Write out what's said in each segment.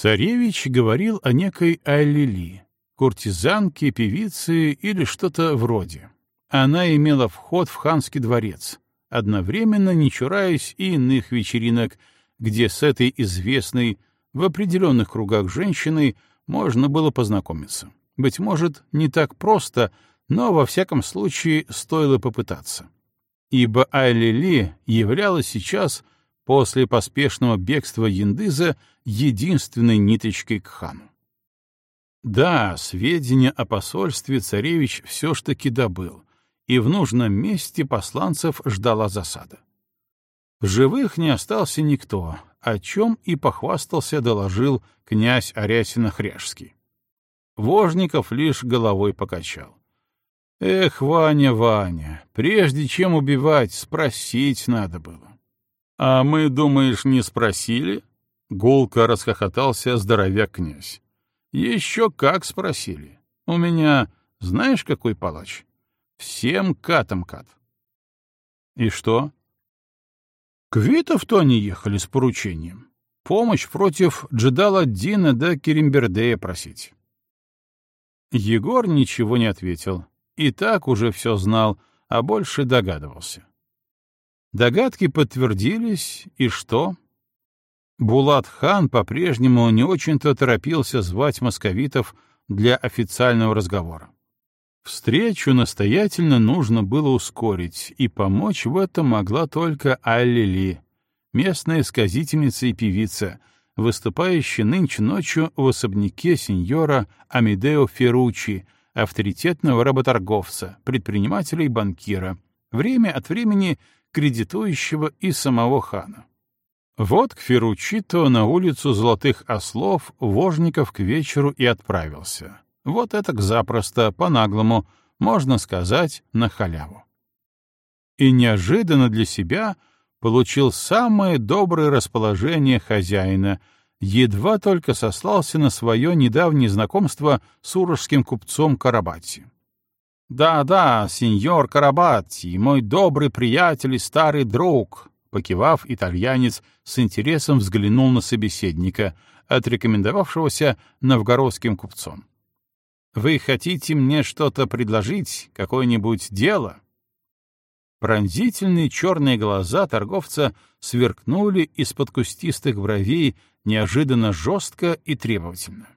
Царевич говорил о некой Аллили, куртизанке, певице или что-то вроде. Она имела вход в ханский дворец, одновременно не чураясь и иных вечеринок, где с этой известной в определенных кругах женщиной можно было познакомиться. Быть может, не так просто, но во всяком случае стоило попытаться. Ибо Айлили являлась сейчас, после поспешного бегства Яндыза, единственной ниточкой к хану. Да, сведения о посольстве царевич все ж таки добыл, и в нужном месте посланцев ждала засада. В живых не остался никто, о чем и похвастался доложил князь Арясина Хряжский. Вожников лишь головой покачал. Эх, Ваня, Ваня, прежде чем убивать, спросить надо было. А мы, думаешь, не спросили? Гулко расхохотался здоровяк князь. Еще как спросили. У меня, знаешь, какой палач? Всем катом кат. И что? Квитов-то они ехали с поручением. Помощь против Джедала Дина да Керимбердея просить. Егор ничего не ответил, и так уже все знал, а больше догадывался. Догадки подтвердились, и что? Булат хан по-прежнему не очень-то торопился звать московитов для официального разговора. Встречу настоятельно нужно было ускорить, и помочь в этом могла только Алли местная сказительница и певица, выступающая нынче ночью в особняке сеньора Амедео Ферручи, авторитетного работорговца, предпринимателя и банкира, время от времени кредитующего и самого хана. Вот к Феручито на улицу Золотых Ослов Вожников к вечеру и отправился. Вот это запросто, по-наглому, можно сказать, на халяву. И неожиданно для себя получил самое доброе расположение хозяина — едва только сослался на свое недавнее знакомство с урожским купцом Карабати. «Да-да, сеньор Карабати, мой добрый приятель и старый друг», покивав, итальянец с интересом взглянул на собеседника, отрекомендовавшегося новгородским купцом. «Вы хотите мне что-то предложить, какое-нибудь дело?» Пронзительные черные глаза торговца сверкнули из-под кустистых бровей неожиданно жестко и требовательно.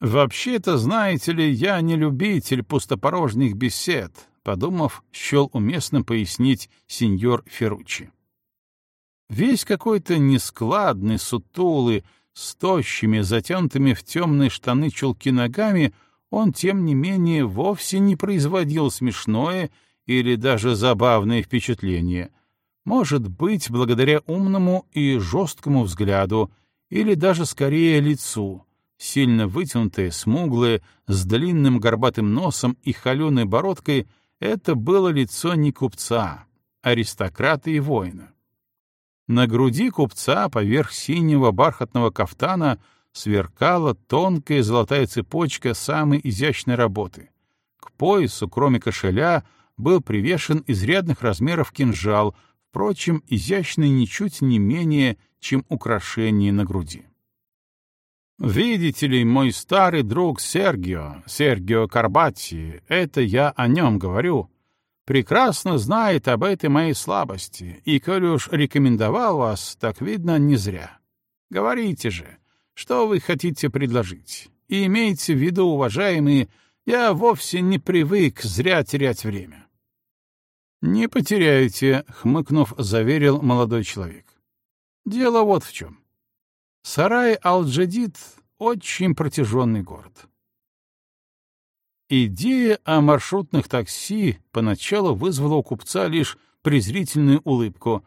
«Вообще-то, знаете ли, я не любитель пустопорожних бесед», подумав, счел уместным пояснить сеньор Ферручи. Весь какой-то нескладный, сутулый, с тощими, затянутыми в темные штаны чулки ногами, он, тем не менее, вовсе не производил смешное или даже забавное впечатление. Может быть, благодаря умному и жесткому взгляду, или даже скорее лицу, сильно вытянутое, смуглое, с длинным горбатым носом и холеной бородкой, это было лицо не купца, аристократа и воина. На груди купца поверх синего бархатного кафтана сверкала тонкая золотая цепочка самой изящной работы. К поясу, кроме кошеля, был привешен изрядных размеров кинжал, впрочем, изящный ничуть не менее, чем украшение на груди. «Видите ли, мой старый друг Сергио, Сергио Карбати, это я о нем говорю, прекрасно знает об этой моей слабости, и, коль уж рекомендовал вас, так видно, не зря. Говорите же, что вы хотите предложить, и имейте в виду, уважаемые, я вовсе не привык зря терять время. «Не потеряете», — хмыкнув, заверил молодой человек. «Дело вот в чем. Сарай Ал-Джадид — очень протяженный город». Идея о маршрутных такси поначалу вызвала у купца лишь презрительную улыбку,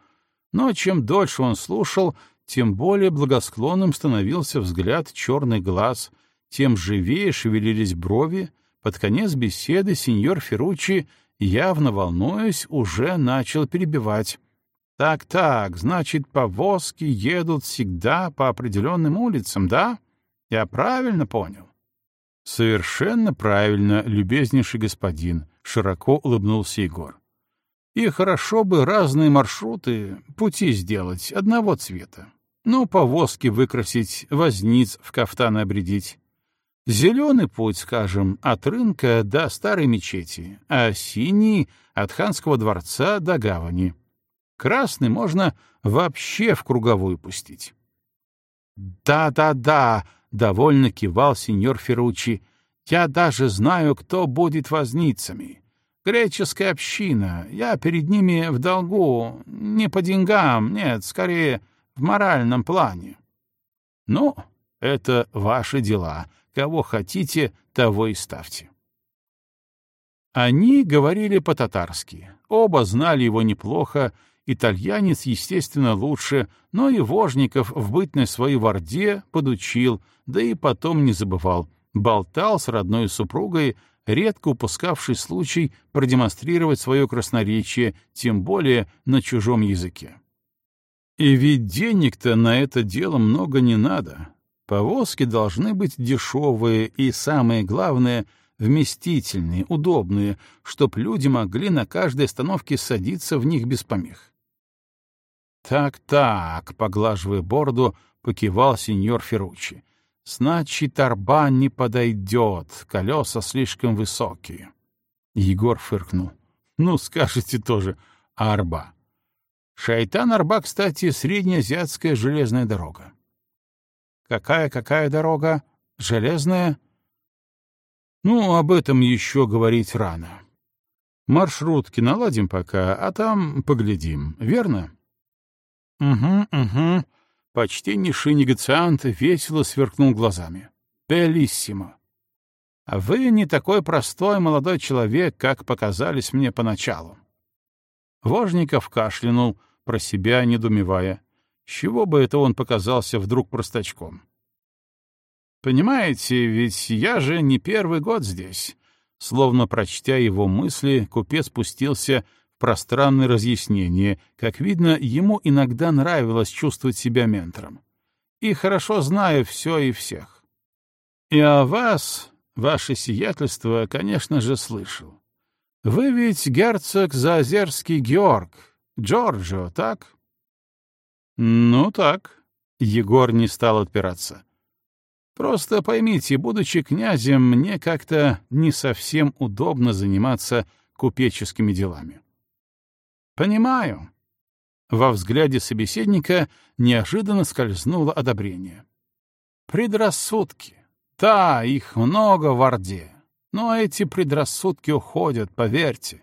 но чем дольше он слушал, тем более благосклонным становился взгляд черный глаз, тем живее шевелились брови, под конец беседы сеньор Ферручи явно волнуясь, уже начал перебивать. «Так-так, значит, повозки едут всегда по определенным улицам, да? Я правильно понял?» «Совершенно правильно, любезнейший господин», — широко улыбнулся Егор. «И хорошо бы разные маршруты, пути сделать одного цвета. Ну, повозки выкрасить, возниц в кафтаны обредить. Зеленый путь, скажем, от рынка до старой мечети, а синий — от ханского дворца до гавани. Красный можно вообще в круговую пустить. «Да-да-да», — довольно кивал сеньор Ферручи, — «я даже знаю, кто будет возницами. Греческая община, я перед ними в долгу, не по деньгам, нет, скорее, в моральном плане». «Ну, это ваши дела», Кого хотите, того и ставьте. Они говорили по-татарски. Оба знали его неплохо, итальянец, естественно, лучше, но и Вожников в бытной своей варде подучил, да и потом не забывал. Болтал с родной супругой, редко упускавший случай продемонстрировать свое красноречие, тем более на чужом языке. И ведь денег-то на это дело много не надо. Повозки должны быть дешевые и, самое главное, вместительные, удобные, чтоб люди могли на каждой остановке садиться в них без помех. «Так-так», — поглаживая бороду, покивал сеньор Ферручи. «Значит, арба не подойдет, колеса слишком высокие». Егор фыркнул. «Ну, скажете тоже, арба». Шайтан-арба, кстати, среднеазиатская железная дорога. Какая-какая дорога? Железная? Ну, об этом еще говорить рано. Маршрутки наладим пока, а там поглядим, верно? Угу, угу. Почтеннейший негациант весело сверкнул глазами. Белиссимо. А вы не такой простой молодой человек, как показались мне поначалу. Вожников кашлянул, про себя недумевая. С чего бы это он показался вдруг простачком? «Понимаете, ведь я же не первый год здесь». Словно прочтя его мысли, купец спустился в пространное разъяснение. Как видно, ему иногда нравилось чувствовать себя ментором. И хорошо знаю все и всех. И о вас, ваше сиятельство, конечно же, слышал. Вы ведь герцог Заозерский Георг, Джорджо, так? «Ну так», — Егор не стал отпираться. «Просто поймите, будучи князем, мне как-то не совсем удобно заниматься купеческими делами». «Понимаю». Во взгляде собеседника неожиданно скользнуло одобрение. «Предрассудки. Да, их много в Орде. Но эти предрассудки уходят, поверьте.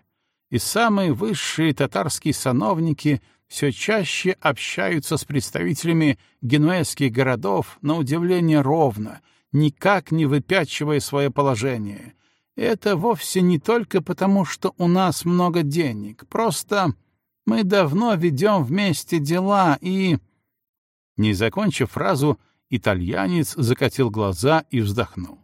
И самые высшие татарские сановники — все чаще общаются с представителями генуэзских городов на удивление ровно, никак не выпячивая свое положение. Это вовсе не только потому, что у нас много денег, просто мы давно ведем вместе дела и... Не закончив фразу, итальянец закатил глаза и вздохнул.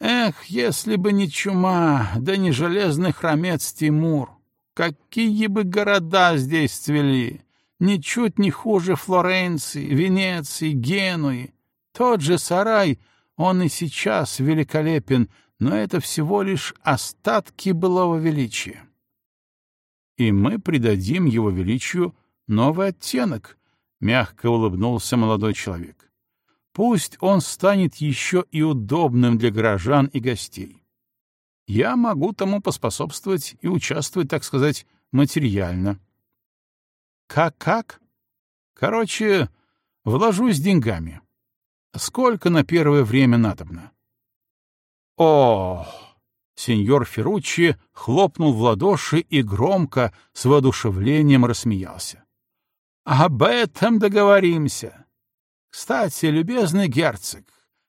Эх, если бы не чума, да не железный хромец Тимур! Какие бы города здесь цвели! Ничуть не хуже Флоренции, Венеции, Генуи. Тот же сарай, он и сейчас великолепен, но это всего лишь остатки былого величия. И мы придадим его величию новый оттенок, — мягко улыбнулся молодой человек. Пусть он станет еще и удобным для горожан и гостей я могу тому поспособствовать и участвовать, так сказать, материально. Как-как? Короче, вложусь деньгами. Сколько на первое время надобно? О! Сеньор Ферруччи хлопнул в ладоши и громко, с воодушевлением рассмеялся. «Об этом договоримся. Кстати, любезный герцог,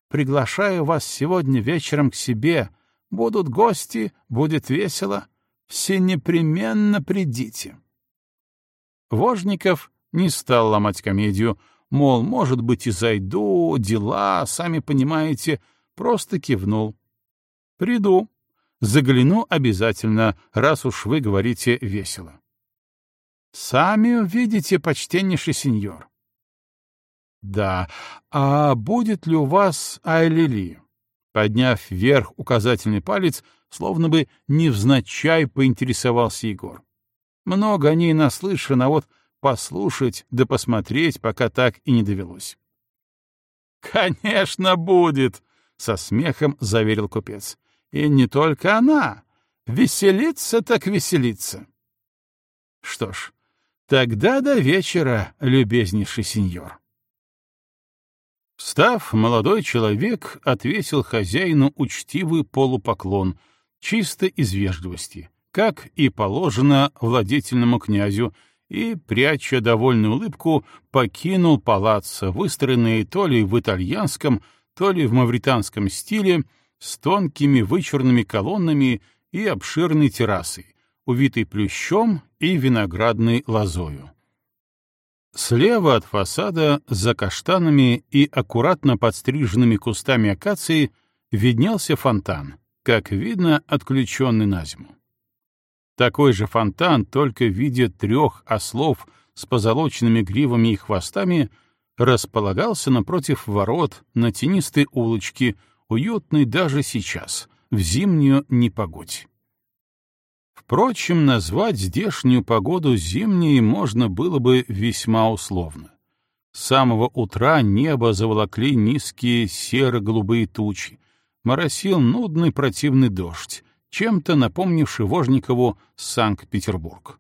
приглашаю вас сегодня вечером к себе Будут гости, будет весело. Все непременно придите. Вожников не стал ломать комедию, мол, может быть, и зайду, дела, сами понимаете, просто кивнул. Приду. Загляну обязательно, раз уж вы говорите весело. Сами увидите, почтеннейший сеньор. Да, а будет ли у вас Айлили? Подняв вверх указательный палец, словно бы невзначай поинтересовался Егор. Много о ней наслышано, а вот послушать да посмотреть пока так и не довелось. «Конечно, будет!» — со смехом заверил купец. «И не только она. Веселиться так веселиться». «Что ж, тогда до вечера, любезнейший сеньор». Встав, молодой человек отвесил хозяину учтивый полупоклон, чисто из вежливости, как и положено владетельному князю, и, пряча довольную улыбку, покинул палаццо, выстроенный то ли в итальянском, то ли в мавританском стиле, с тонкими вычурными колоннами и обширной террасой, увитой плющом и виноградной лозою. Слева от фасада, за каштанами и аккуратно подстриженными кустами акации, виднелся фонтан, как видно, отключенный на зиму. Такой же фонтан, только в виде трех ослов с позолоченными гривами и хвостами, располагался напротив ворот на тенистой улочке, уютной даже сейчас, в зимнюю непогодь. Впрочем, назвать здешнюю погоду зимней можно было бы весьма условно. С самого утра небо заволокли низкие серо-голубые тучи, моросил нудный противный дождь, чем-то напомнивший Вожникову Санкт-Петербург.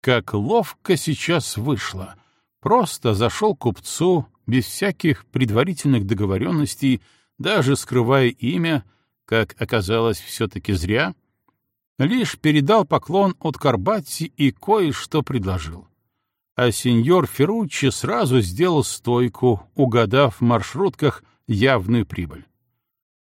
Как ловко сейчас вышло. Просто зашел купцу, без всяких предварительных договоренностей, даже скрывая имя, как оказалось все-таки зря, лишь передал поклон от Карбатти и кое-что предложил. А сеньор Ферруччи сразу сделал стойку, угадав в маршрутках явную прибыль.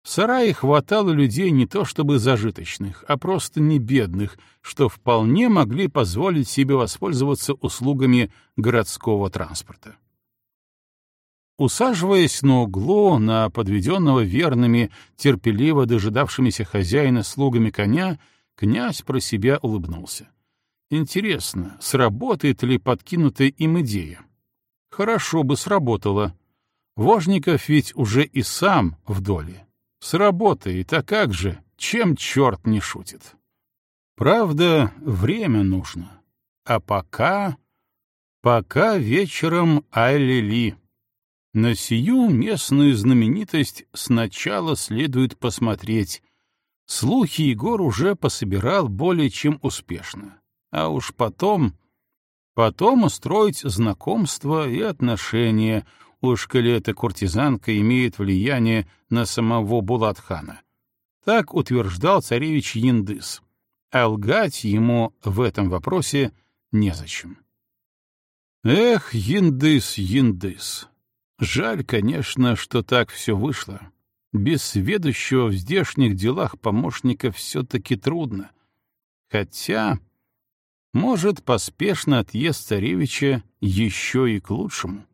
В сарае хватало людей не то чтобы зажиточных, а просто не бедных, что вполне могли позволить себе воспользоваться услугами городского транспорта. Усаживаясь на углу на подведенного верными, терпеливо дожидавшимися хозяина слугами коня, князь про себя улыбнулся. Интересно, сработает ли подкинутая им идея? Хорошо бы сработало. Вожников ведь уже и сам в доле. Сработает, а как же, чем черт не шутит? Правда, время нужно. А пока... Пока вечером Айлили. На сию местную знаменитость сначала следует посмотреть. Слухи Егор уже пособирал более чем успешно. А уж потом... Потом устроить знакомство и отношения, уж коли эта куртизанка имеет влияние на самого Булатхана. Так утверждал царевич Яндыс, а лгать ему в этом вопросе незачем. Эх, Яндыс, Яндыс. Жаль, конечно, что так все вышло. Без сведущего в здешних делах помощника все-таки трудно. Хотя, может, поспешно отъезд царевича еще и к лучшему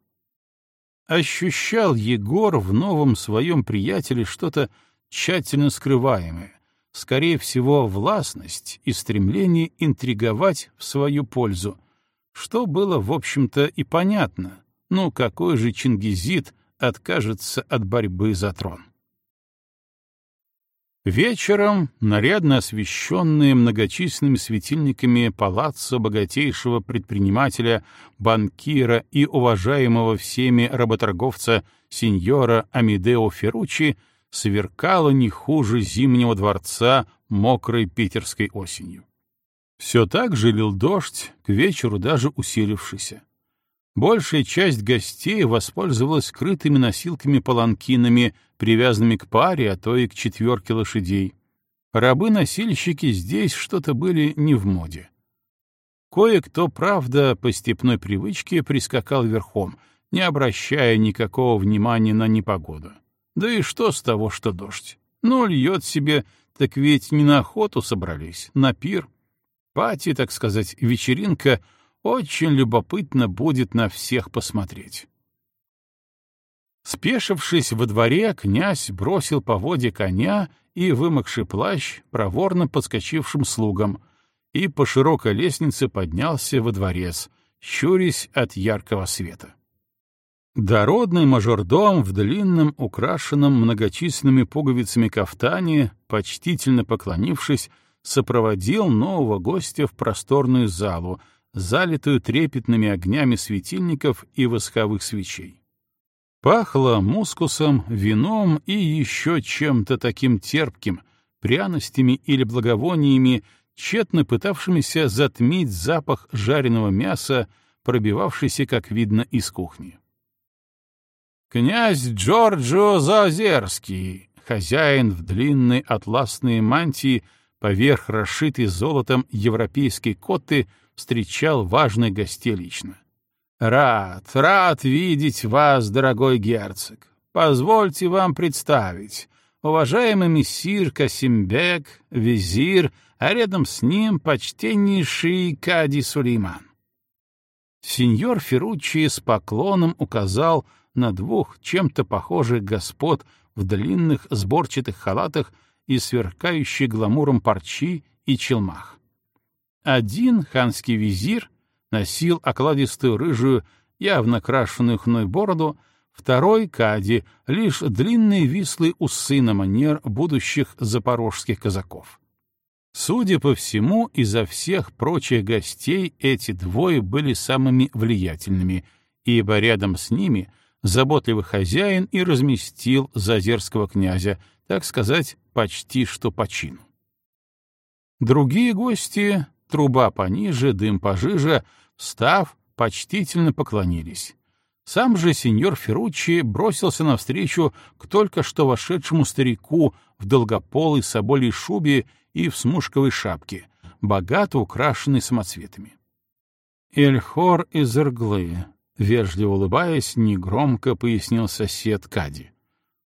ощущал Егор в новом своем приятеле что-то тщательно скрываемое, скорее всего, властность и стремление интриговать в свою пользу, что было, в общем-то, и понятно. Ну, какой же Чингизид откажется от борьбы за трон? Вечером, нарядно освещенные многочисленными светильниками палаццо богатейшего предпринимателя, банкира и уважаемого всеми работорговца сеньора Амедео Ферручи, сверкало не хуже зимнего дворца мокрой питерской осенью. Все так же лил дождь, к вечеру даже усилившийся. Большая часть гостей воспользовалась скрытыми носилками-паланкинами, привязанными к паре, а то и к четверке лошадей. Рабы-носильщики здесь что-то были не в моде. Кое-кто, правда, по степной привычке прискакал верхом, не обращая никакого внимания на непогоду. Да и что с того, что дождь? Ну, льет себе, так ведь не на охоту собрались, на пир. Пати, так сказать, вечеринка — очень любопытно будет на всех посмотреть. Спешившись во дворе, князь бросил по воде коня и вымокший плащ проворно подскочившим слугам и по широкой лестнице поднялся во дворец, щурясь от яркого света. Дородный мажордом в длинном, украшенном многочисленными пуговицами кафтане, почтительно поклонившись, сопроводил нового гостя в просторную залу, залитую трепетными огнями светильников и восковых свечей. Пахло мускусом, вином и еще чем-то таким терпким, пряностями или благовониями, тщетно пытавшимися затмить запах жареного мяса, пробивавшийся, как видно, из кухни. Князь Джорджо Заозерский, хозяин в длинной атласной мантии, поверх расшитой золотом европейской коты, встречал важных гостей лично. «Рад, рад видеть вас, дорогой герцог. Позвольте вам представить. Уважаемый мессир Касимбек, визир, а рядом с ним почтеннейший Кади Сулейман. Сеньор Ферруччи с поклоном указал на двух чем-то похожих господ в длинных сборчатых халатах и сверкающей гламуром парчи и челмах. Один ханский визир носил окладистую рыжую, явно крашеную хной бороду, второй — Кади, лишь длинные вислые усы на манер будущих запорожских казаков. Судя по всему, изо всех прочих гостей эти двое были самыми влиятельными, ибо рядом с ними заботливый хозяин и разместил зазерского князя, так сказать, почти что по чину. Другие гости, труба пониже, дым пожиже, встав, почтительно поклонились. Сам же сеньор Ферруччи бросился навстречу к только что вошедшему старику в долгополой соболей шубе и в смушковой шапке, богато украшенной самоцветами. «Эльхор из Ирглы», — вежливо улыбаясь, негромко пояснил сосед Кади.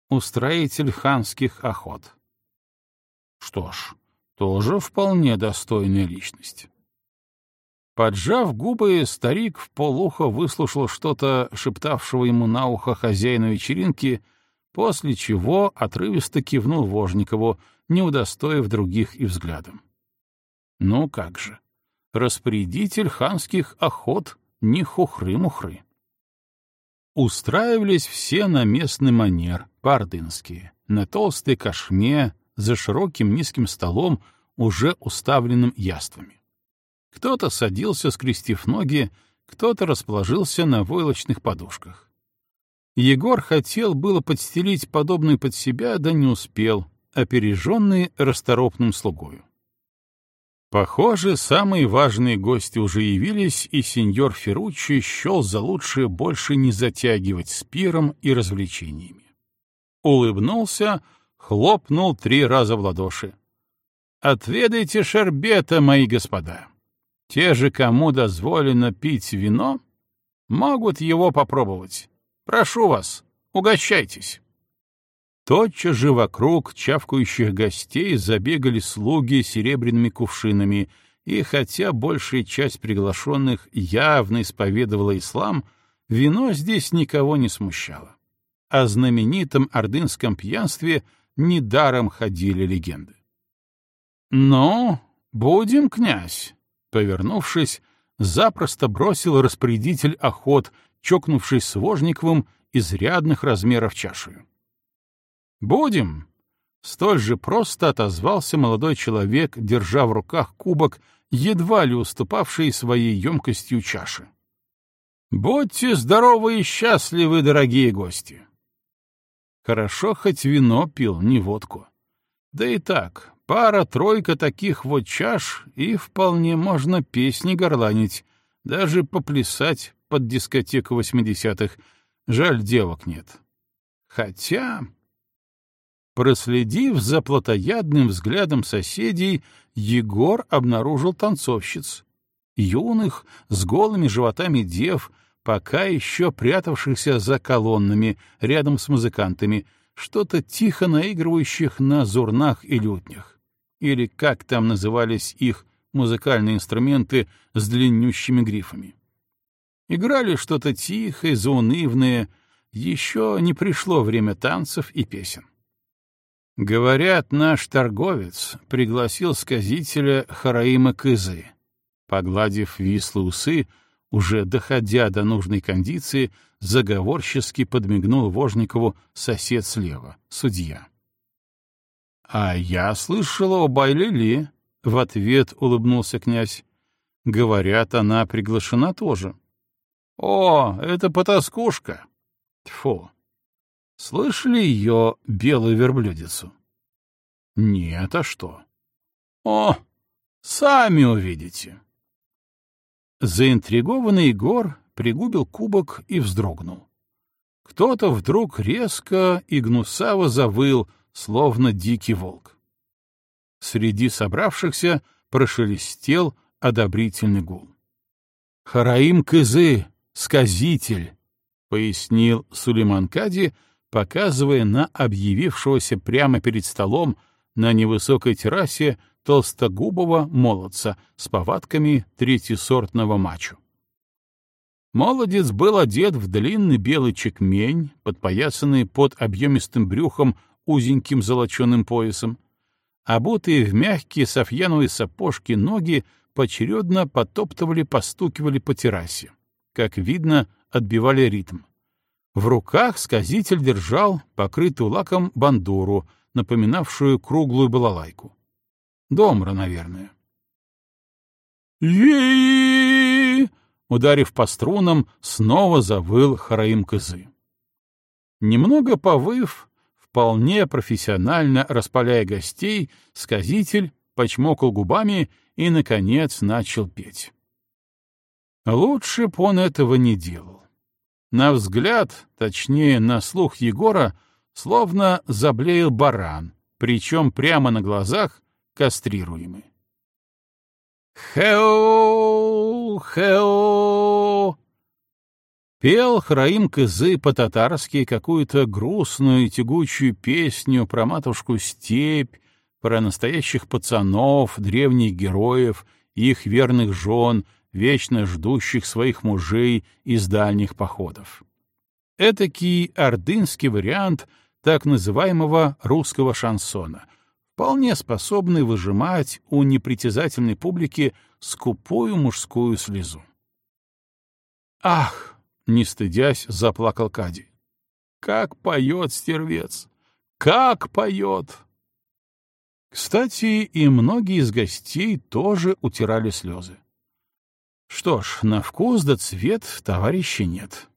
«Устроитель ханских охот». Что ж, тоже вполне достойная личность. Поджав губы, старик в полухо выслушал что-то, шептавшего ему на ухо хозяина вечеринки, после чего отрывисто кивнул Вожникову, не удостоив других и взглядом. Ну как же, распорядитель ханских охот не хухры-мухры. Устраивались все на местный манер, по-ордынски, на толстой кошме, за широким низким столом, уже уставленным яствами. Кто-то садился, скрестив ноги, кто-то расположился на войлочных подушках. Егор хотел было подстелить подобный под себя, да не успел, опереженный расторопным слугою. Похоже, самые важные гости уже явились, и сеньор Ферруччи счел за лучшее больше не затягивать с пиром и развлечениями. Улыбнулся, хлопнул три раза в ладоши. «Отведайте шербета, мои господа!» Те же, кому дозволено пить вино, могут его попробовать. Прошу вас, угощайтесь. Тотчас же вокруг чавкающих гостей забегали слуги серебряными кувшинами, и хотя большая часть приглашенных явно исповедовала ислам, вино здесь никого не смущало. О знаменитом ордынском пьянстве недаром ходили легенды. «Ну, будем, князь», Повернувшись, запросто бросил распорядитель охот, чокнувшись с Вожниковым изрядных размеров чашею. «Будем!» — столь же просто отозвался молодой человек, держа в руках кубок, едва ли уступавший своей емкостью чаши. «Будьте здоровы и счастливы, дорогие гости!» Хорошо хоть вино пил, не водку. Да и так, Пара-тройка таких вот чаш, и вполне можно песни горланить, даже поплясать под дискотеку восьмидесятых. Жаль, девок нет. Хотя... Проследив за плотоядным взглядом соседей, Егор обнаружил танцовщиц. Юных, с голыми животами дев, пока еще прятавшихся за колоннами рядом с музыкантами, что-то тихо наигрывающих на зурнах и лютнях или как там назывались их музыкальные инструменты с длиннющими грифами. Играли что-то тихое, заунывное, еще не пришло время танцев и песен. Говорят, наш торговец пригласил сказителя Хараима Кызы. Погладив вислые усы, уже доходя до нужной кондиции, заговорчески подмигнул Вожникову сосед слева, судья. — А я слышала о Байлили, — в ответ улыбнулся князь. Говорят, она приглашена тоже. О, это потаскушка. Тьфу. Слышали ее белую верблюдицу? Нет, а что? О, сами увидите. Заинтригованный Егор пригубил кубок и вздрогнул. Кто-то вдруг резко и гнусаво завыл, словно дикий волк. Среди собравшихся прошелестел одобрительный гул. «Хараим Кызы, сказитель!» — пояснил Сулейман Кади, показывая на объявившегося прямо перед столом на невысокой террасе толстогубого молодца с повадками третьесортного мачо. Молодец был одет в длинный белый чекмень, подпоясанный под объемистым брюхом узеньким золоченым поясом, обутые в мягкие софьяновые сапожки ноги поочередно потоптывали, постукивали по террасе. Как видно, отбивали ритм. В руках сказитель держал покрытую лаком бандуру, напоминавшую круглую балалайку. Домра, наверное. е Ударив по струнам, снова завыл Хараим Кызы. Немного повыв, вполне профессионально распаляя гостей, сказитель почмокал губами и, наконец, начал петь. Лучше б он этого не делал. На взгляд, точнее, на слух Егора, словно заблеял баран, причем прямо на глазах кастрируемый. «Хео! Хео!» Пел Храим Кызы по-татарски какую-то грустную тягучую песню про матушку степь, про настоящих пацанов, древних героев, их верных жен, вечно ждущих своих мужей из дальних походов. Этакий ордынский вариант так называемого русского шансона — вполне способный выжимать у непритязательной публики скупую мужскую слезу. «Ах!» — не стыдясь, заплакал Кади. «Как поет стервец! Как поет!» Кстати, и многие из гостей тоже утирали слезы. Что ж, на вкус да цвет товарища нет.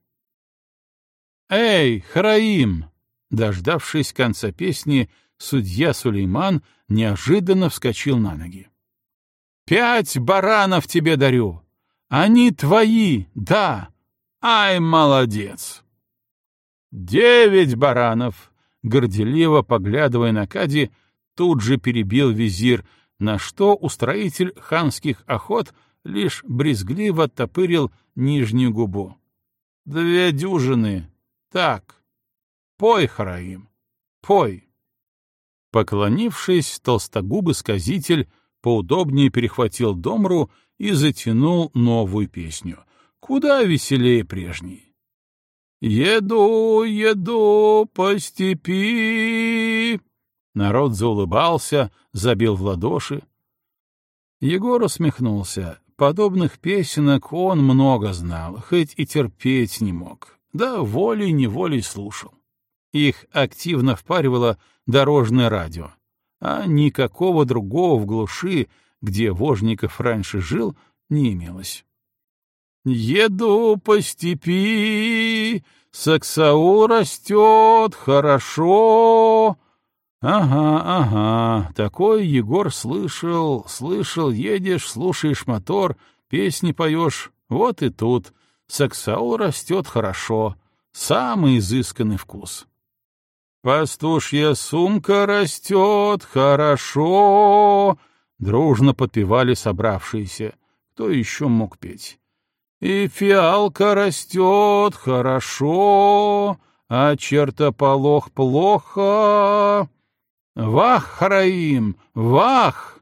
«Эй, Хараим!» Дождавшись конца песни, судья Сулейман неожиданно вскочил на ноги. «Пять баранов тебе дарю! Они твои, да! Ай, молодец!» «Девять баранов!» — горделиво поглядывая на Кади, тут же перебил визир, на что устроитель ханских охот лишь брезгливо оттопырил нижнюю губу. «Две дюжины! Так! Пой, Хараим, пой!» Поклонившись, толстогубый сказитель поудобнее перехватил домру и затянул новую песню, куда веселее прежней. «Еду, еду по степи!» Народ заулыбался, забил в ладоши. Егор усмехнулся. Подобных песенок он много знал, хоть и терпеть не мог, да волей-неволей слушал. Их активно впаривало дорожное радио, а никакого другого в глуши, где Вожников раньше жил, не имелось. «Еду по степи, саксау растет хорошо». Ага, ага, такой Егор слышал, слышал, едешь, слушаешь мотор, песни поешь, вот и тут. Саксау растет хорошо, самый изысканный вкус. «Пастушья сумка растет хорошо!» Дружно подпевали собравшиеся. Кто еще мог петь? «И фиалка растет хорошо, а чертополох плохо!» «Вах, Хараим, вах!»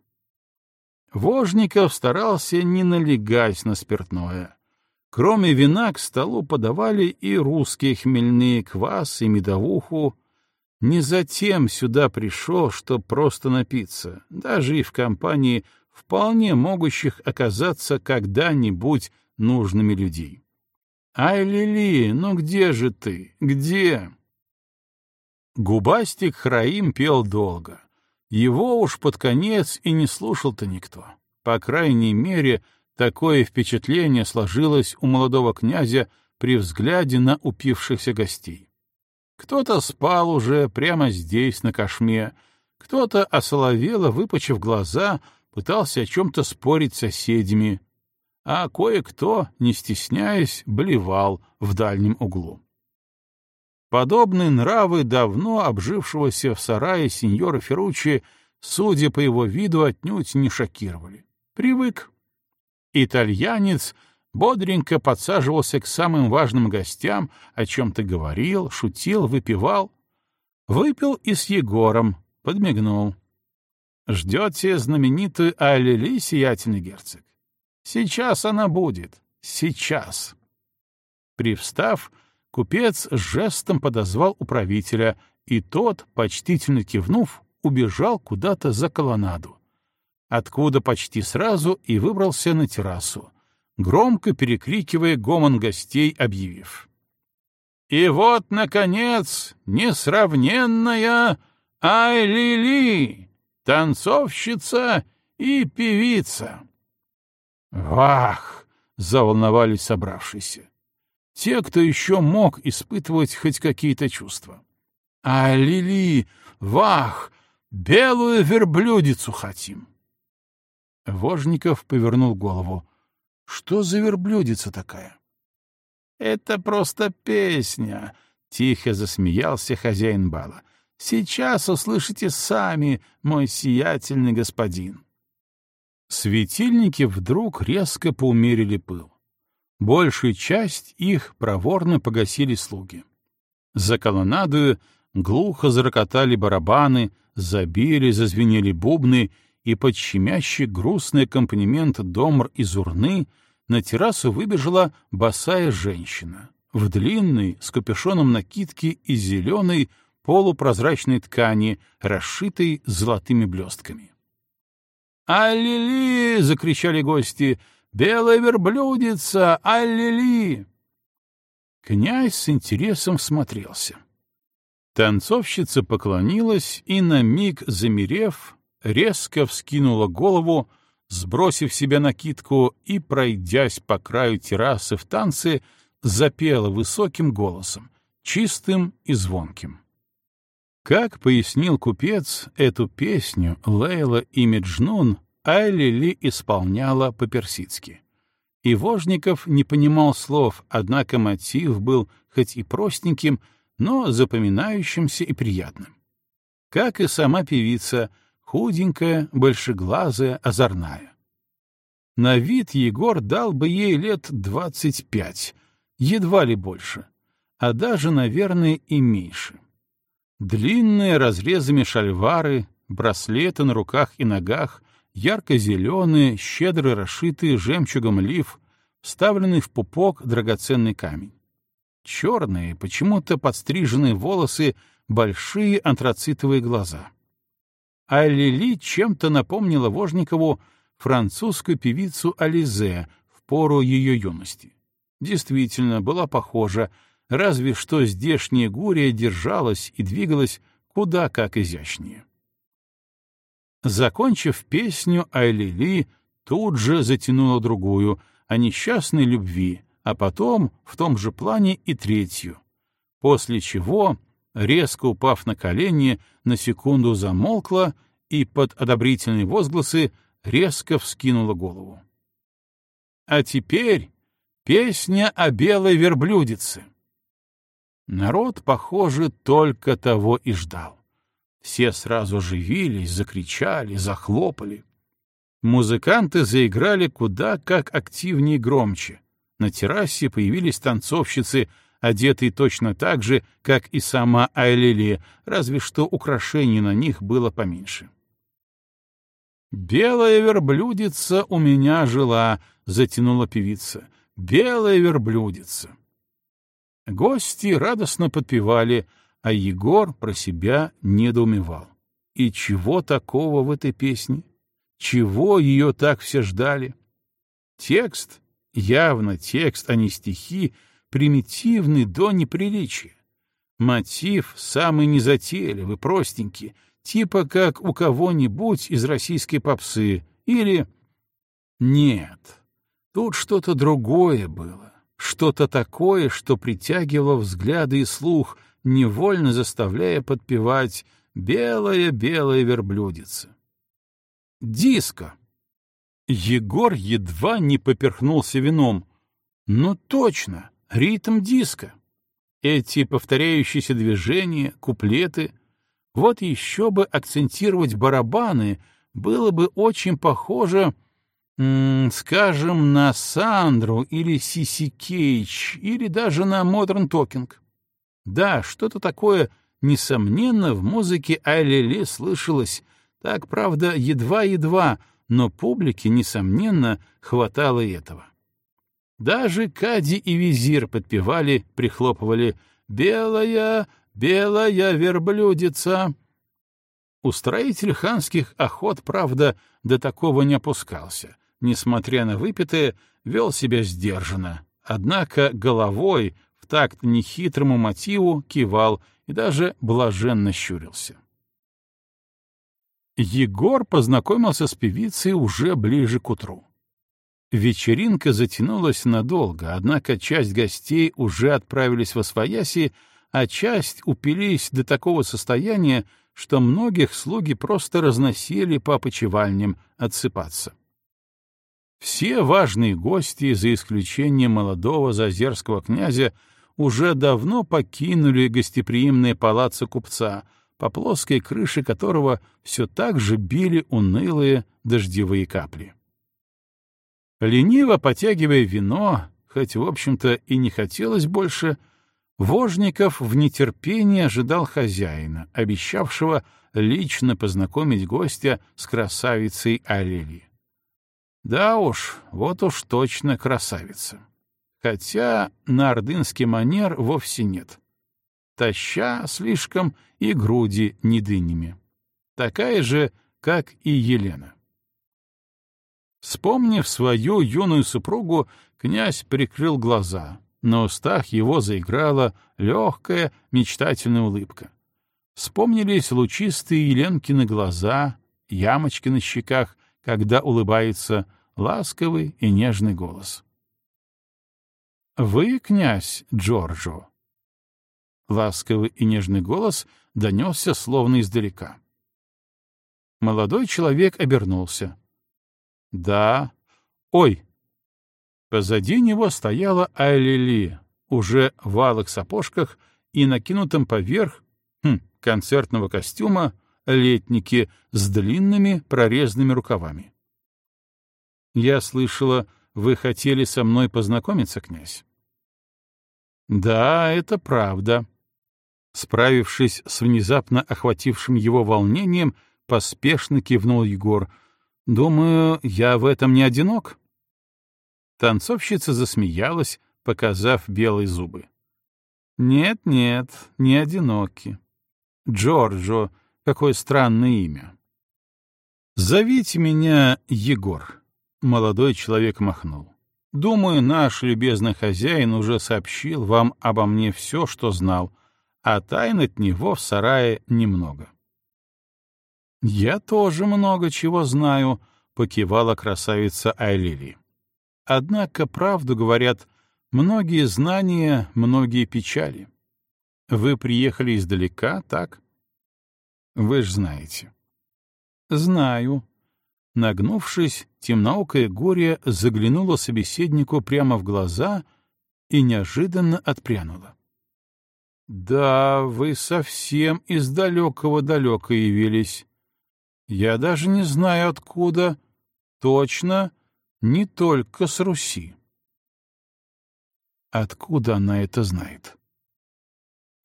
Вожников старался не налегать на спиртное. Кроме вина к столу подавали и русские хмельные квас и медовуху, не затем сюда пришел, чтобы просто напиться, даже и в компании вполне могущих оказаться когда-нибудь нужными людей. «Ай, Лили, ну где же ты? Где?» Губастик Храим пел долго. Его уж под конец и не слушал-то никто. По крайней мере, Такое впечатление сложилось у молодого князя при взгляде на упившихся гостей. Кто-то спал уже прямо здесь, на кошме, кто-то осоловело, выпучив глаза, пытался о чем-то спорить с соседями, а кое-кто, не стесняясь, блевал в дальнем углу. Подобные нравы давно обжившегося в сарае сеньора Ферручи, судя по его виду, отнюдь не шокировали. Привык. Итальянец бодренько подсаживался к самым важным гостям, о чем-то говорил, шутил, выпивал. Выпил и с Егором, подмигнул. «Ждете знаменитую Аллили, сиятельный герцог? Сейчас она будет. Сейчас». Привстав, купец жестом подозвал управителя, и тот, почтительно кивнув, убежал куда-то за колоннаду, откуда почти сразу и выбрался на террасу, громко перекрикивая гомон гостей, объявив. «И вот, наконец, несравненная Ай-ли-ли, танцовщица и певица. Вах! Заволновались собравшиеся. Те, кто еще мог испытывать хоть какие-то чувства. Ай-ли-ли, вах! Белую верблюдицу хотим. Вожников повернул голову. Что за верблюдица такая? Это просто песня, тихо засмеялся хозяин бала. Сейчас услышите сами, мой сиятельный господин. Светильники вдруг резко поумерили пыл. Большую часть их проворно погасили слуги. За колоннадою глухо зарокотали барабаны, забили, зазвенели бубны, и под щемящий грустный аккомпанемент домр из урны на террасу выбежала босая женщина в длинной, с капюшоном накидки и зеленой, полупрозрачной ткани, расшитой золотыми блестками. «Аллили!» — закричали гости. «Белая верблюдица! Аллили!» Князь с интересом всмотрелся. Танцовщица поклонилась и, на миг замерев, резко вскинула голову, сбросив себе накидку и, пройдясь по краю террасы в танце, запела высоким голосом, чистым и звонким. Как пояснил купец, эту песню Лейла и Меджнун Айли исполняла по-персидски. И Вожников не понимал слов, однако мотив был хоть и простеньким, но запоминающимся и приятным. Как и сама певица, худенькая, большеглазая, озорная. На вид Егор дал бы ей лет двадцать пять, едва ли больше, а даже, наверное, и меньше. Длинные разрезами шальвары, браслеты на руках и ногах, ярко-зеленые, щедро расшитые жемчугом лиф, вставленный в пупок драгоценный камень. Черные, почему-то подстриженные волосы, большие антрацитовые глаза. А Лили чем-то напомнила Вожникову французскую певицу Ализе в пору ее юности. Действительно, была похожа, разве что здешняя гурия держалась и двигалась куда как изящнее. Закончив песню, Айлили тут же затянула другую, о несчастной любви, а потом, в том же плане, и третью, после чего, резко упав на колени, на секунду замолкла и под одобрительные возгласы резко вскинула голову. А теперь песня о белой верблюдице. Народ, похоже, только того и ждал. Все сразу оживились, закричали, захлопали. Музыканты заиграли куда как активнее и громче. На террасе появились танцовщицы, одетые точно так же, как и сама Айлили, разве что украшений на них было поменьше. «Белая верблюдица у меня жила», — затянула певица. «Белая верблюдица». Гости радостно подпевали, а Егор про себя недоумевал. И чего такого в этой песне? Чего ее так все ждали? Текст, явно текст, а не стихи, примитивный до неприличия. Мотив самый незатейливый, простенький, типа как у кого-нибудь из российской попсы, или... Нет, Тут что-то другое было, что-то такое, что притягивало взгляды и слух, невольно заставляя подпевать «Белая-белая верблюдица». Диско. Егор едва не поперхнулся вином. Ну точно, ритм диска. Эти повторяющиеся движения, куплеты. Вот еще бы акцентировать барабаны было бы очень похоже, скажем, на Сандру или Сиси Кейдж, или даже на Modern Talking. Да, что-то такое, несомненно, в музыке Айлили слышалось, так, правда, едва-едва, но публике, несомненно, хватало этого. Даже Кади и Визир подпевали, прихлопывали «Белая, белая верблюдица». Устроитель ханских охот, правда, до такого не опускался. Несмотря на выпитое, вел себя сдержанно. Однако головой в такт нехитрому мотиву кивал и даже блаженно щурился. Егор познакомился с певицей уже ближе к утру. Вечеринка затянулась надолго, однако часть гостей уже отправились во свояси, а часть упились до такого состояния, что многих слуги просто разносили по опочивальням отсыпаться. Все важные гости, за исключением молодого зазерского князя, уже давно покинули гостеприимное палаццо купца, по плоской крыше которого все так же били унылые дождевые капли. Лениво потягивая вино, хоть, в общем-то, и не хотелось больше, Вожников в нетерпении ожидал хозяина, обещавшего лично познакомить гостя с красавицей Алили. Да уж, вот уж точно красавица. Хотя на ордынский манер вовсе нет. Таща слишком и груди не дынями. Такая же, как и Елена. Вспомнив свою юную супругу, князь прикрыл глаза. На устах его заиграла легкая, мечтательная улыбка. Вспомнились лучистые Еленкины глаза, ямочки на щеках, когда улыбается ласковый и нежный голос. «Вы, князь Джорджо?» Ласковый и нежный голос донесся словно издалека. Молодой человек обернулся. Да. Ой. Позади него стояла Айлили, уже в алых сапожках и накинутом поверх хм, концертного костюма летники с длинными прорезанными рукавами. Я слышала, вы хотели со мной познакомиться, князь. Да, это правда. Справившись с внезапно охватившим его волнением, поспешно кивнул Егор — Думаю, я в этом не одинок. Танцовщица засмеялась, показав белые зубы. Нет-нет, не одиноки. Джорджо, какое странное имя. Зовите меня Егор. Молодой человек махнул. Думаю, наш любезный хозяин уже сообщил вам обо мне все, что знал, а тайн от него в сарае немного. «Я тоже много чего знаю», — покивала красавица Айлили. «Однако, правду говорят, многие знания, многие печали. Вы приехали издалека, так?» «Вы ж знаете». «Знаю». Нагнувшись, темноокое горе заглянуло собеседнику прямо в глаза и неожиданно отпрянуло. «Да, вы совсем из далекого-далека явились. Я даже не знаю откуда. Точно, не только с Руси. Откуда она это знает?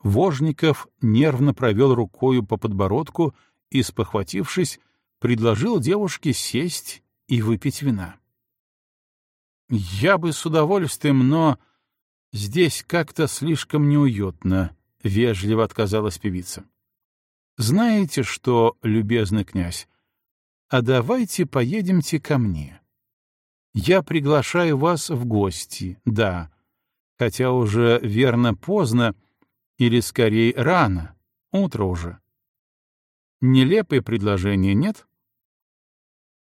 Вожников нервно провел рукою по подбородку и, спохватившись, предложил девушке сесть и выпить вина. «Я бы с удовольствием, но здесь как-то слишком неуютно», — вежливо отказалась певица. Знаете что, любезный князь, а давайте поедемте ко мне. Я приглашаю вас в гости, да, хотя уже верно поздно, или скорее рано, утро уже. Нелепое предложение, нет?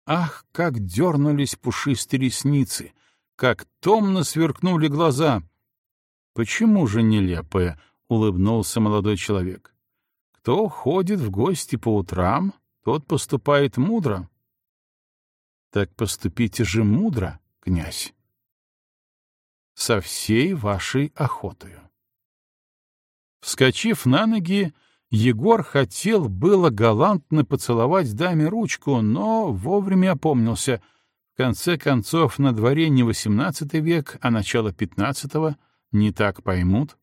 Ах, как дернулись пушистые ресницы, как томно сверкнули глаза. «Почему же нелепое?» — улыбнулся молодой человек. «Кто ходит в гости по утрам, тот поступает мудро». «Так поступите же мудро, князь» со всей вашей охотою. Вскочив на ноги, Егор хотел было галантно поцеловать даме ручку, но вовремя опомнился. В конце концов, на дворе не XVIII век, а начало XV, не так поймут.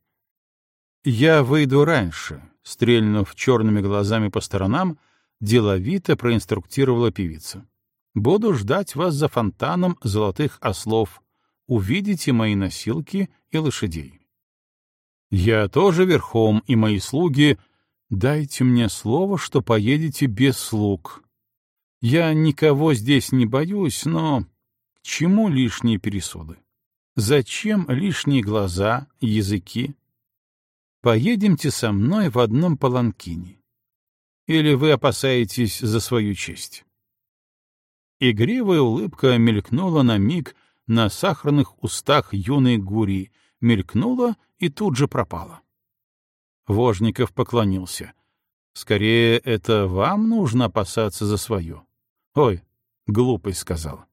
«Я выйду раньше», — стрельнув черными глазами по сторонам, деловито проинструктировала певица. «Буду ждать вас за фонтаном золотых ослов увидите мои носилки и лошадей. Я тоже верхом, и мои слуги. Дайте мне слово, что поедете без слуг. Я никого здесь не боюсь, но к чему лишние пересуды? Зачем лишние глаза, языки? Поедемте со мной в одном паланкине. Или вы опасаетесь за свою честь? Игривая улыбка мелькнула на миг на сахарных устах юной Гурии, мелькнула и тут же пропала. Вожников поклонился. «Скорее, это вам нужно опасаться за свое». «Ой, глупость сказал.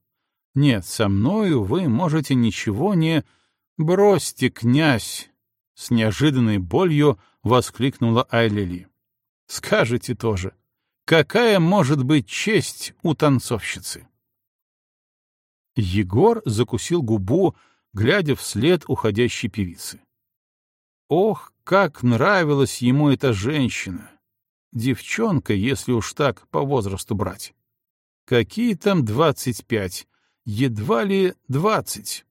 Нет, со мною вы можете ничего не... Бросьте, князь!» С неожиданной болью воскликнула Айлили. «Скажете тоже, какая может быть честь у танцовщицы?» Егор закусил губу, глядя вслед уходящей певицы. Ох, как нравилась ему эта женщина! Девчонка, если уж так по возрасту брать. Какие там двадцать пять? Едва ли двадцать.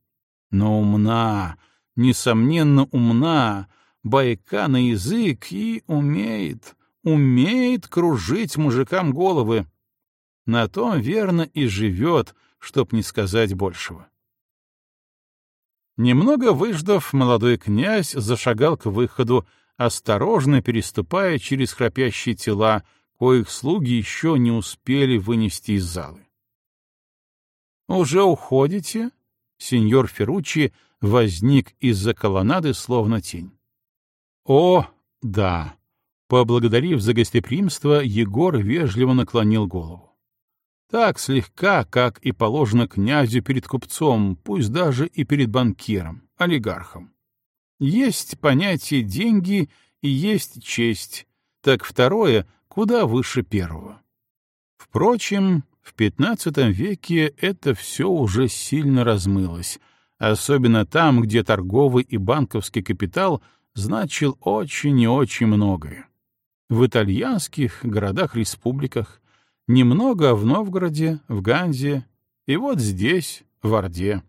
Но умна, несомненно умна, байка на язык и умеет, умеет кружить мужикам головы. На том верно и живет, чтоб не сказать большего. Немного выждав, молодой князь зашагал к выходу, осторожно переступая через храпящие тела, коих слуги еще не успели вынести из залы. «Уже уходите?» — сеньор Ферручи возник из-за колоннады, словно тень. «О, да!» Поблагодарив за гостеприимство, Егор вежливо наклонил голову. Так слегка, как и положено князю перед купцом, пусть даже и перед банкиром, олигархом. Есть понятие деньги и есть честь, так второе куда выше первого. Впрочем, в XV веке это все уже сильно размылось, особенно там, где торговый и банковский капитал значил очень и очень многое. В итальянских городах-республиках, Немного в Новгороде, в Ганзе и вот здесь, в Орде.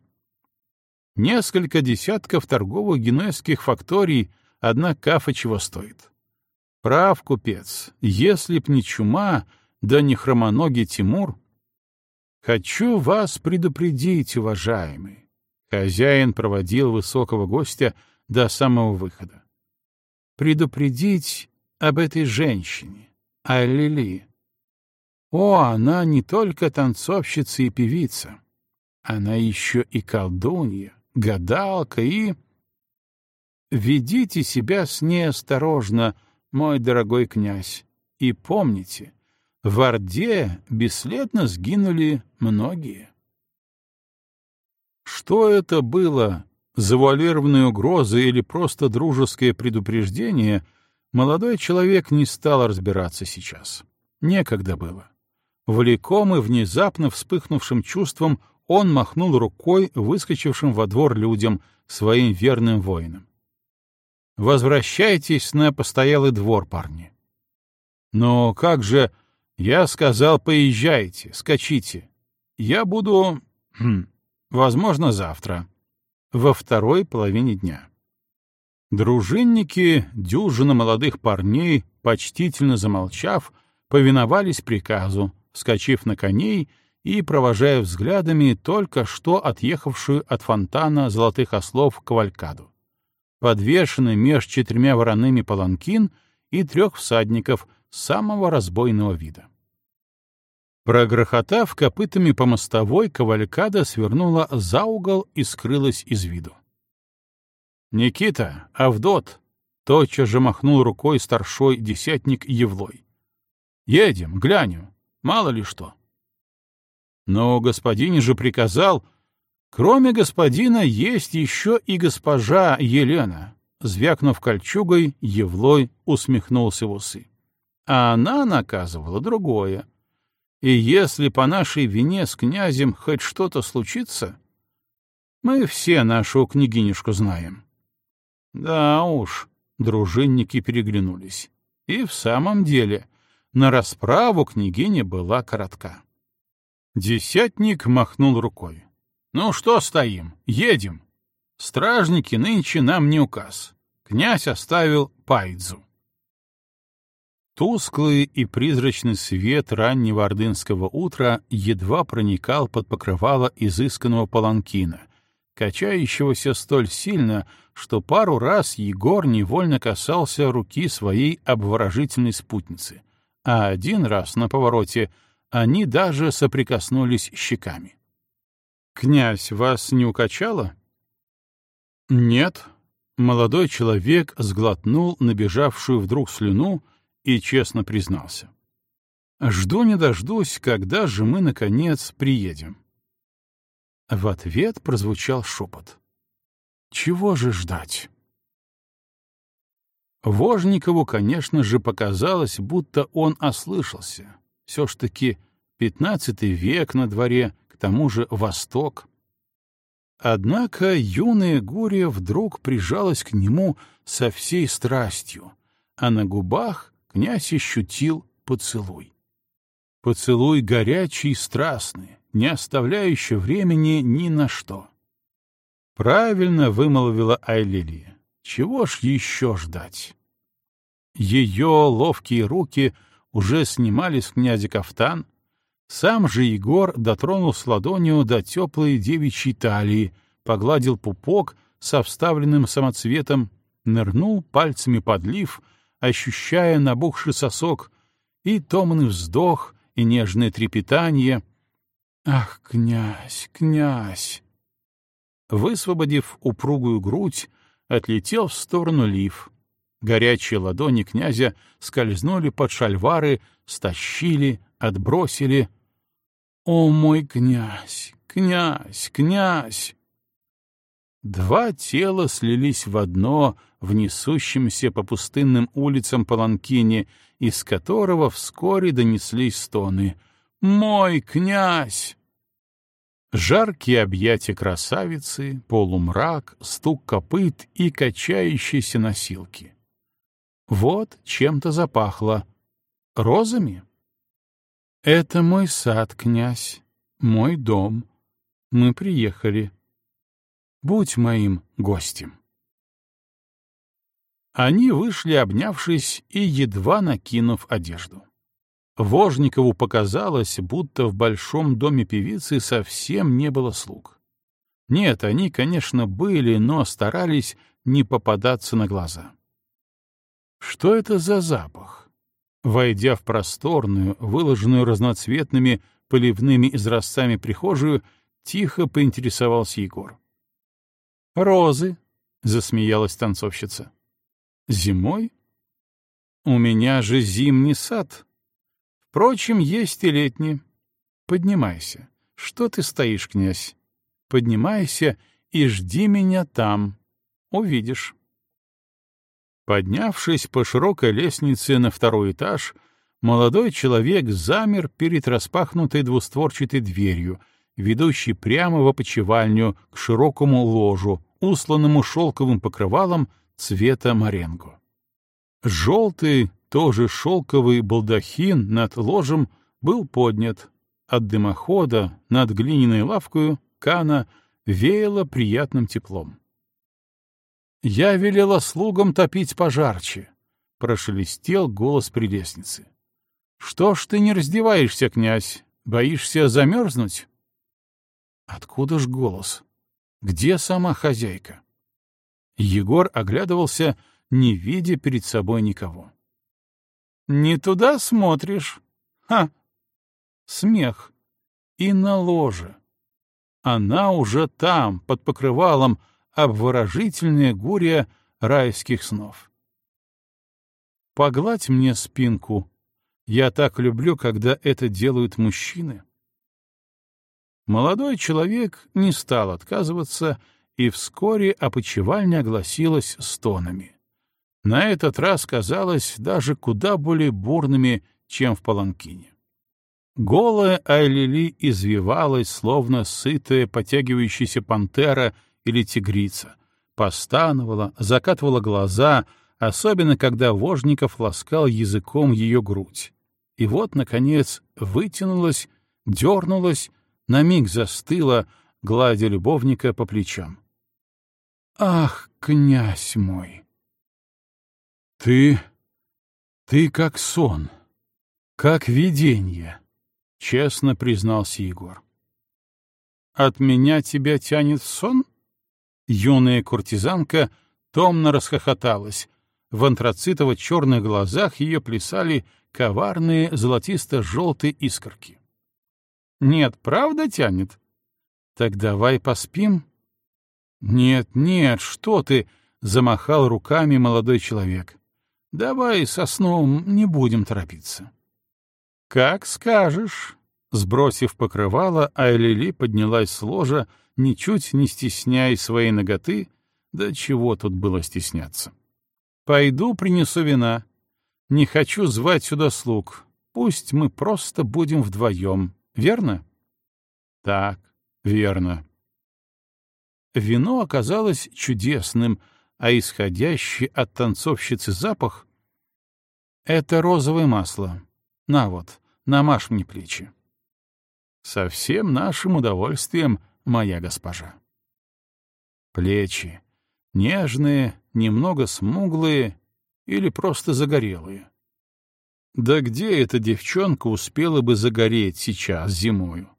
Несколько десятков торговых генуэзских факторий, одна кафа чего стоит. Прав купец, если б не чума, да не хромоногий Тимур. Хочу вас предупредить, уважаемый. Хозяин проводил высокого гостя до самого выхода. Предупредить об этой женщине, о Лили. О, она не только танцовщица и певица. Она еще и колдунья, гадалка и... Ведите себя с ней осторожно, мой дорогой князь, и помните, в Орде бесследно сгинули многие. Что это было, завуалированная угроза или просто дружеское предупреждение, молодой человек не стал разбираться сейчас. Некогда было. Влекомый внезапно вспыхнувшим чувством, он махнул рукой выскочившим во двор людям, своим верным воинам. «Возвращайтесь на постоялый двор, парни». «Но как же...» «Я сказал, поезжайте, скачите. Я буду... Хм, возможно, завтра. Во второй половине дня». Дружинники, дюжина молодых парней, почтительно замолчав, повиновались приказу, вскочив на коней и провожая взглядами только что отъехавшую от фонтана золотых ослов кавалькаду. Подвешенный меж четырьмя вороными паланкин и трех всадников самого разбойного вида. Прогрохотав копытами по мостовой, кавалькада свернула за угол и скрылась из виду. «Никита, Авдот!» — тотчас же махнул рукой старшой десятник Евлой. «Едем, глянем, мало ли что». Но господин же приказал, кроме господина есть еще и госпожа Елена. Звякнув кольчугой, Евлой усмехнулся в усы. А она наказывала другое — и если по нашей вине с князем хоть что-то случится, мы все нашу княгинюшку знаем. Да уж, дружинники переглянулись. И в самом деле, на расправу княгиня была коротка. Десятник махнул рукой. «Ну что стоим? Едем. Стражники нынче нам не указ. Князь оставил Пайдзу». Тусклый и призрачный свет раннего ордынского утра едва проникал под покрывало изысканного паланкина, качающегося столь сильно, что пару раз Егор невольно касался руки своей обворожительной спутницы, а один раз на повороте они даже соприкоснулись щеками. «Князь, вас не укачало?» «Нет». Молодой человек сглотнул набежавшую вдруг слюну, и честно признался. «Жду не дождусь, когда же мы, наконец, приедем». В ответ прозвучал шепот. «Чего же ждать?» Вожникову, конечно же, показалось, будто он ослышался. Все ж таки пятнадцатый век на дворе, к тому же Восток. Однако юная Гурия вдруг прижалась к нему со всей страстью, а на губах князь ощутил поцелуй. Поцелуй горячий и страстный, не оставляющий времени ни на что. Правильно вымолвила Айлилия. Чего ж еще ждать? Ее ловкие руки уже снимали с князя кафтан, сам же Егор дотронулся ладонью до теплой девичьей талии, погладил пупок со вставленным самоцветом, нырнул пальцами под лиф — ощущая набухший сосок, и томный вздох, и нежное трепетание. «Ах, князь, князь!» Высвободив упругую грудь, отлетел в сторону лиф. Горячие ладони князя скользнули под шальвары, стащили, отбросили. «О мой князь, князь, князь!» Два тела слились в одно в несущемся по пустынным улицам Паланкине, из которого вскоре донеслись стоны. «Мой князь!» Жаркие объятия красавицы, полумрак, стук копыт и качающиеся носилки. Вот чем-то запахло. Розами? «Это мой сад, князь, мой дом. Мы приехали. Будь моим гостем. Они вышли, обнявшись и едва накинув одежду. Вожникову показалось, будто в большом доме певицы совсем не было слуг. Нет, они, конечно, были, но старались не попадаться на глаза. Что это за запах? Войдя в просторную, выложенную разноцветными поливными изразцами прихожую, тихо поинтересовался Егор. «Розы», — засмеялась танцовщица. «Зимой? У меня же зимний сад. Впрочем, есть и летний. Поднимайся. Что ты стоишь, князь? Поднимайся и жди меня там. Увидишь». Поднявшись по широкой лестнице на второй этаж, молодой человек замер перед распахнутой двустворчатой дверью, ведущей прямо в опочивальню к широкому ложу, усланному шелковым покрывалом цвета моренго. Желтый, тоже шелковый балдахин над ложем был поднят. От дымохода над глиняной лавкою кана веяло приятным теплом. «Я велела слугам топить пожарче», — прошелестел голос прелестницы. «Что ж ты не раздеваешься, князь? Боишься замерзнуть?» Откуда ж голос? Где сама хозяйка? Егор оглядывался, не видя перед собой никого. «Не туда смотришь? Ха! смех. И на ложе. Она уже там, под покрывалом, обворожительная гурия райских снов. Погладь мне спинку. Я так люблю, когда это делают мужчины. Молодой человек не стал отказываться, и вскоре опочивальня огласилась стонами. На этот раз казалось даже куда более бурными, чем в Паланкине. Голая Айлили извивалась, словно сытая, потягивающаяся пантера или тигрица, постановала, закатывала глаза, особенно когда Вожников ласкал языком ее грудь. И вот, наконец, вытянулась, дернулась, на миг застыла, гладя любовника по плечам. «Ах, князь мой!» «Ты... ты как сон, как видение», — честно признался Егор. «От меня тебя тянет сон?» Юная куртизанка томно расхохоталась. В антрацитово-черных глазах ее плясали коварные золотисто-желтые искорки. «Нет, правда тянет? Так давай поспим?» «Нет, нет, что ты!» — замахал руками молодой человек. «Давай со сном не будем торопиться». «Как скажешь!» Сбросив покрывало, Айлили поднялась с ложа, ничуть не стесняя своей ноготы, да чего тут было стесняться. «Пойду принесу вина. Не хочу звать сюда слуг. Пусть мы просто будем вдвоем. Верно?» «Так, верно». Вино оказалось чудесным, а исходящий от танцовщицы запах — это розовое масло. На вот, намажь мне плечи. Со всем нашим удовольствием, моя госпожа. Плечи. Нежные, немного смуглые или просто загорелые. Да где эта девчонка успела бы загореть сейчас зимою?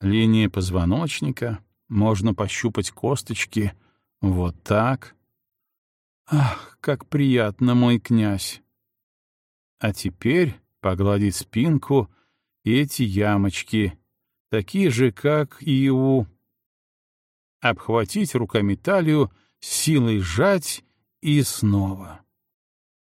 Линия позвоночника, можно пощупать косточки. Вот так. Ах, как приятно, мой князь! А теперь погладить спинку и эти ямочки, такие же, как и у... Обхватить руками талию, силой сжать и снова.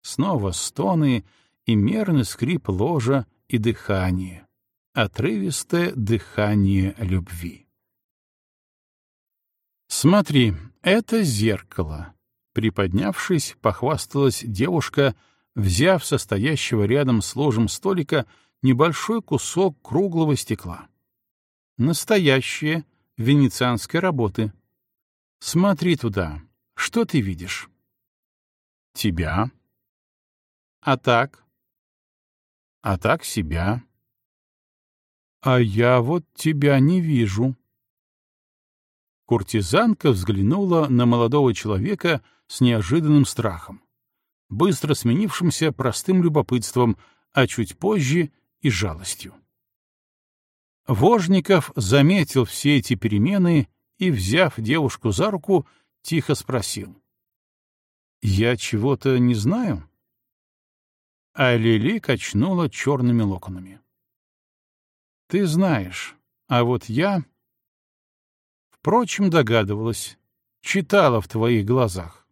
Снова стоны и мерный скрип ложа и дыхание, отрывистое дыхание любви. «Смотри, это зеркало», — приподнявшись, похвасталась девушка, взяв состоящего рядом с ложем столика небольшой кусок круглого стекла. «Настоящее, венецианской работы. Смотри туда. Что ты видишь?» «Тебя». «А так?» «А так себя». «А я вот тебя не вижу», Куртизанка взглянула на молодого человека с неожиданным страхом, быстро сменившимся простым любопытством, а чуть позже и жалостью. Вожников заметил все эти перемены и, взяв девушку за руку, тихо спросил. «Я чего-то не знаю?» А Лили качнула черными локонами. «Ты знаешь, а вот я...» Впрочем, догадывалась, читала в твоих глазах.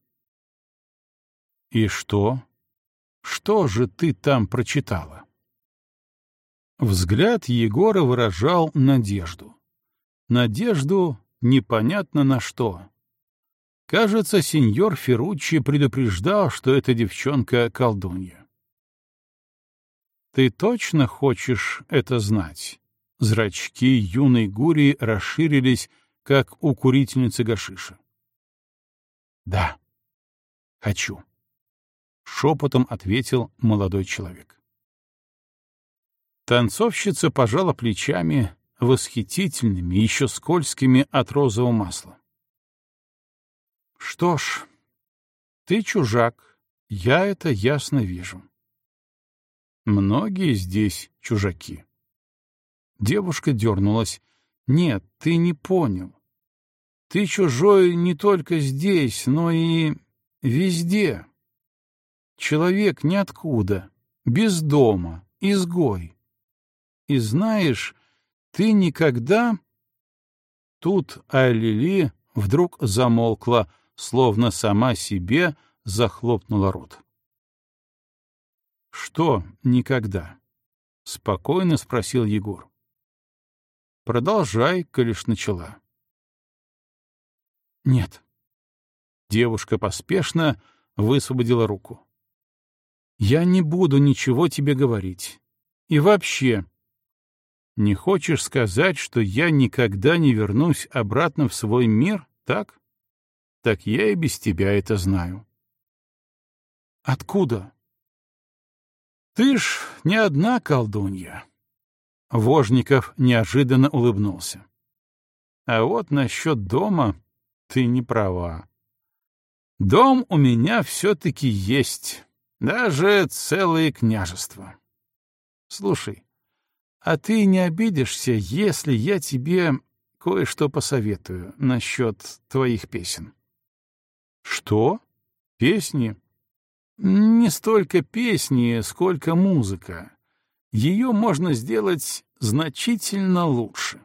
И что? Что же ты там прочитала? Взгляд Егора выражал надежду. Надежду непонятно на что. Кажется, сеньор Ферруччи предупреждал, что эта девчонка — колдунья. «Ты точно хочешь это знать?» Зрачки юной Гури расширились как у курительницы гашиша. «Да, хочу», — шепотом ответил молодой человек. Танцовщица пожала плечами, восхитительными, еще скользкими от розового масла. «Что ж, ты чужак, я это ясно вижу. Многие здесь чужаки». Девушка дернулась, нет, ты не понял. Ты чужой не только здесь, но и везде. Человек ниоткуда, без дома, изгой. И знаешь, ты никогда...» Тут Айлили вдруг замолкла, словно сама себе захлопнула рот. «Что никогда?» — спокойно спросил Егор. «Продолжай, колешь начала». «Нет». Девушка поспешно высвободила руку. «Я не буду ничего тебе говорить. И вообще, не хочешь сказать, что я никогда не вернусь обратно в свой мир, так? Так я и без тебя это знаю». «Откуда?» «Ты ж не одна колдунья». Вожников неожиданно улыбнулся. «А вот насчет дома ты не права. Дом у меня все-таки есть, даже целое княжество. Слушай, а ты не обидишься, если я тебе кое-что посоветую насчет твоих песен? Что? Песни? Не столько песни, сколько музыка. Ее можно сделать значительно лучше.